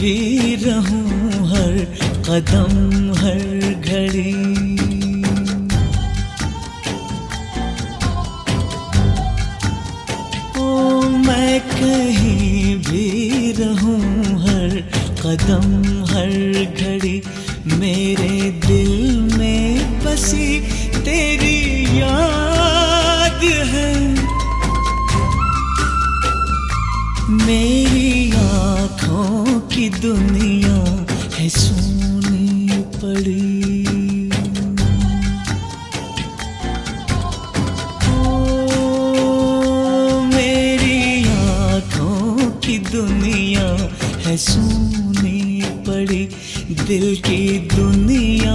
भी रहूँ हर कदम, हर घड़ी। ओ, मैं कहीं भी रहूँ हर कदम, हर घड़ी मेरे दिल की दुनिया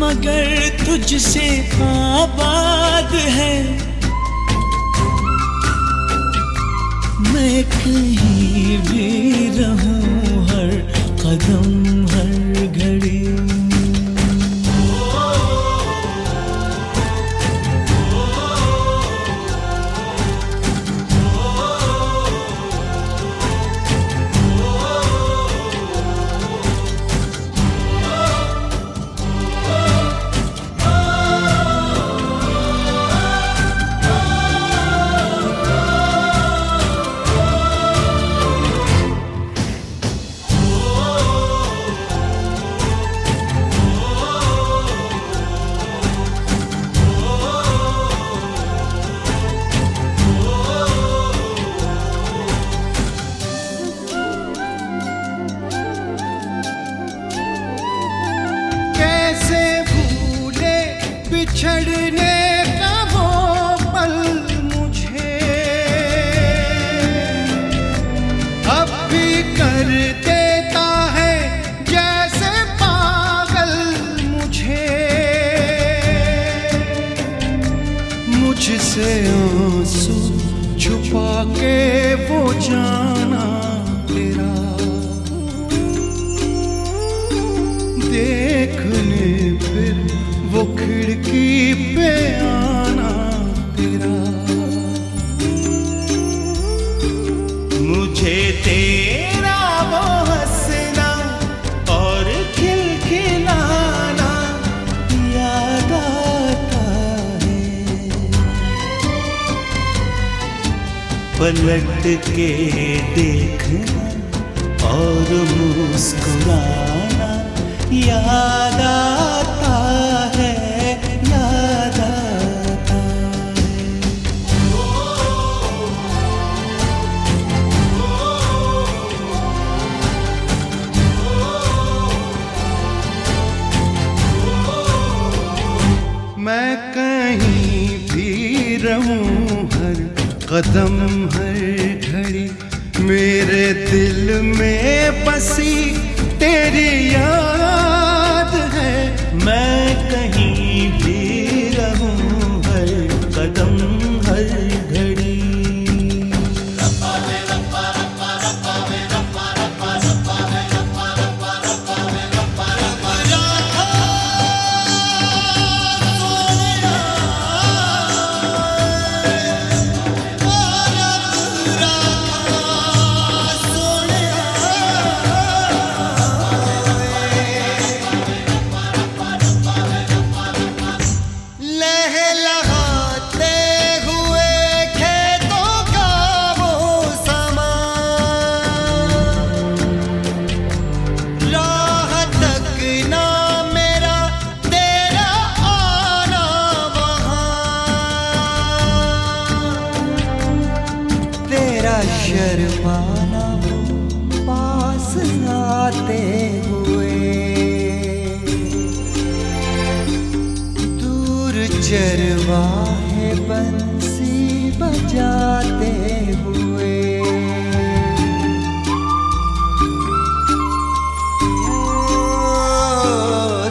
मगर तुझसे आबाद है। मैं कहीं भी रहूँ हर कदम बिछड़ने का वो पल मुझे। अब भी कर देता है जैसे पागल मुझे। मुझसे आँसू छुपा के वो जाना तेरा। देखने फिर वो पलट के देखना और मुस्कुराना याद आता है, याद आता है। मैं कहीं भी रहूँ हर कदम हर घड़ी मेरे दिल में बसी तेरी याद है। मैं आते हुए। दूर चरवाहे बंसी बजाते हुए।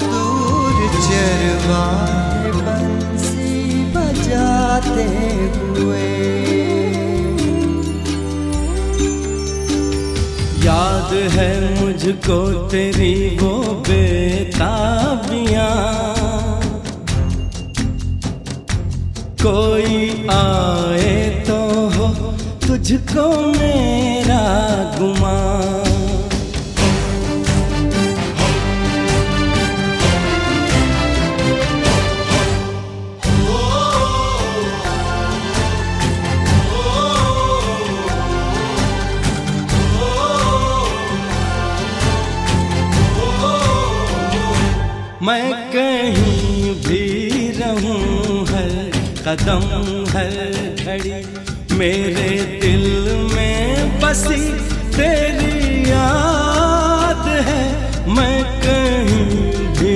दूर चरवाहे बंसी बजाते हुए। याद है मुझको तेरी वो बेताबिया। कोई आए तो हो तुझको मेरा गुमान। कदम हर घड़ी मेरे दिल में बसी तेरी याद है। मैं कहीं भी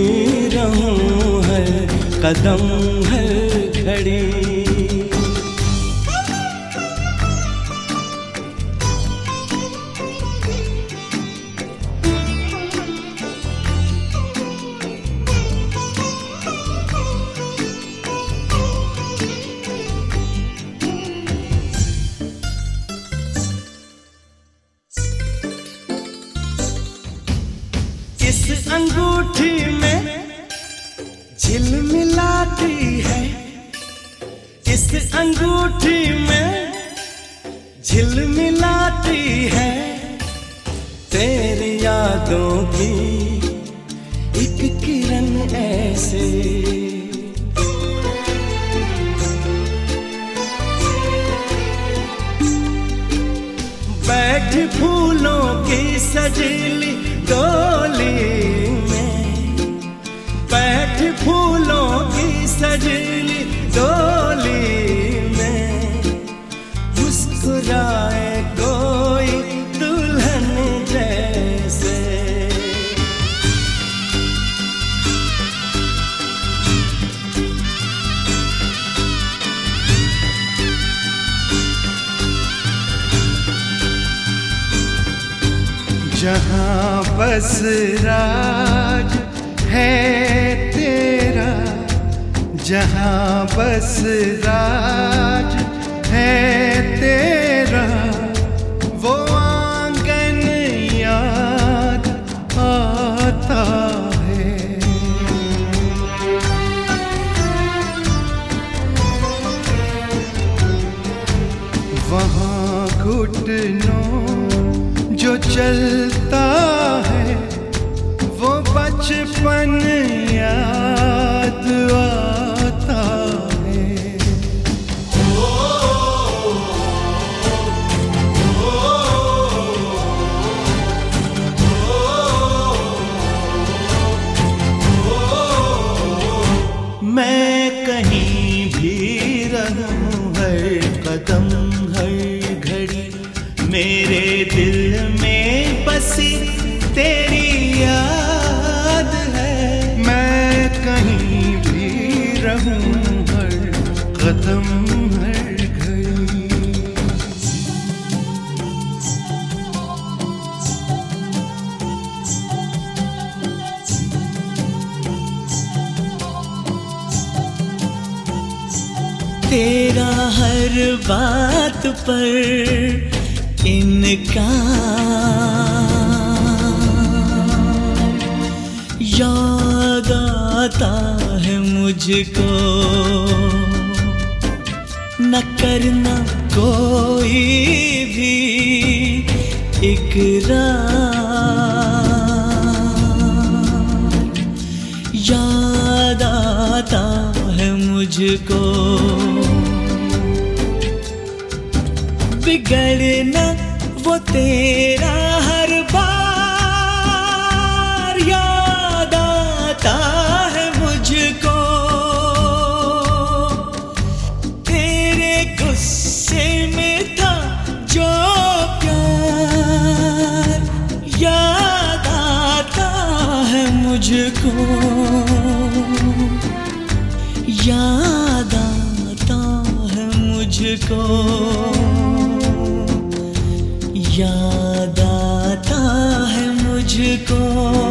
रहूँ हर कदम हर अंगूठी में झिलमिलाती है। इस अंगूठी में झिलमिलाती है। तेरी यादों की एक किरण ऐसे। बैठ फूलों की सजीली डोली। सजीली डोली में मुस्कुराए कोई दुल्हन जैसे। जहाँ बस राज जहाँ बस राज है तेरा वो आँगन याद आता है। वहाँ घुटनों जो चलता तेरी याद है। मैं कहीं भी रहूँ, हर कदम हर घड़ी। तेरा हर बात पर इनका याद आता है मुझको। न करना कोई भी इकरार याद आता है मुझको। बिगड़ना वो तेरा हर मुझको याद आता है मुझको।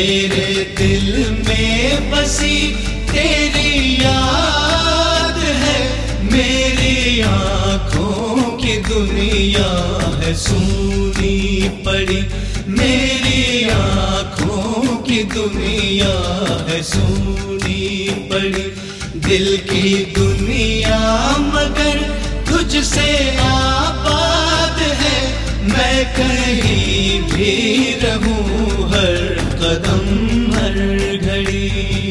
मेरे दिल में बसी तेरी याद है। मेरी आँखों की दुनिया है, सुनी पड़ी। मेरी आँखों की दुनिया है, सुनी पड़ी। दिल की दुनिया मगर तुझसे आबाद है। मैं कहीं भी रहूँ हर कदम हर घड़ी।